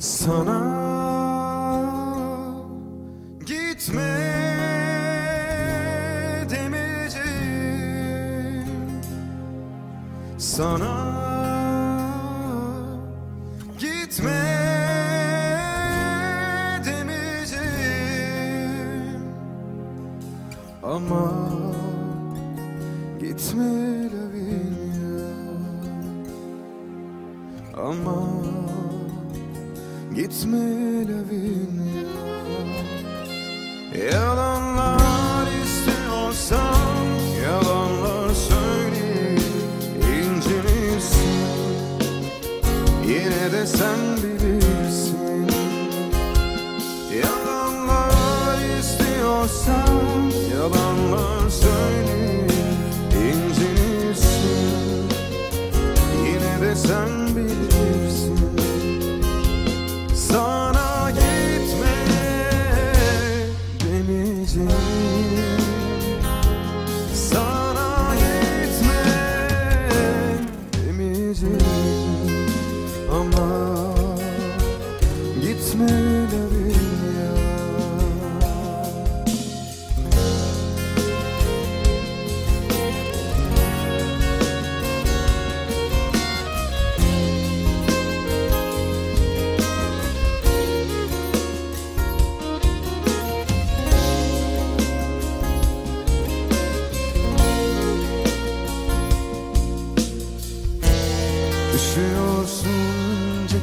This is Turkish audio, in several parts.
Sana gitme demeyeceğim. Sana gitme demeyeceğim. Ama gitme Lavinia Ama gitme Lavinia Yalanlar istiyorsan yalanlar söyle. İncinirsin Yine de sen bilirsin. Yalanlar istiyorsan yalanlar söyle Ama gitme Lavinia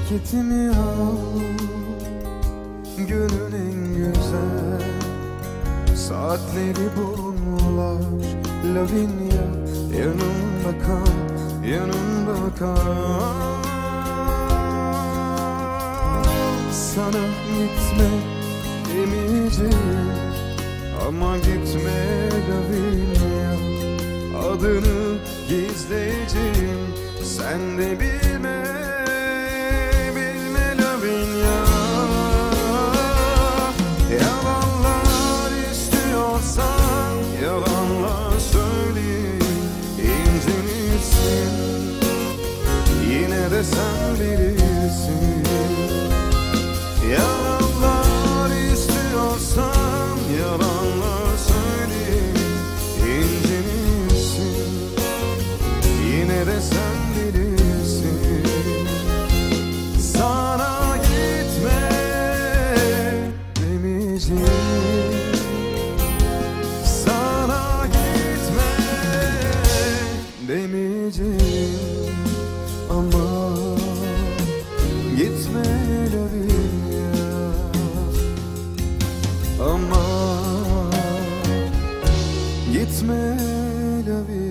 ceketimi al Günün en güzel. Saatleri bunlar Lavinia yanımda kal Yanımda kal. Sana gitme demeyeceğim. Ama gitme Lavinia Adını gizleyeceğim. Sen de bilme Yalanlar söyle incinirsin. Yine de sen bilirsin. Yalanlar gitme Lavinia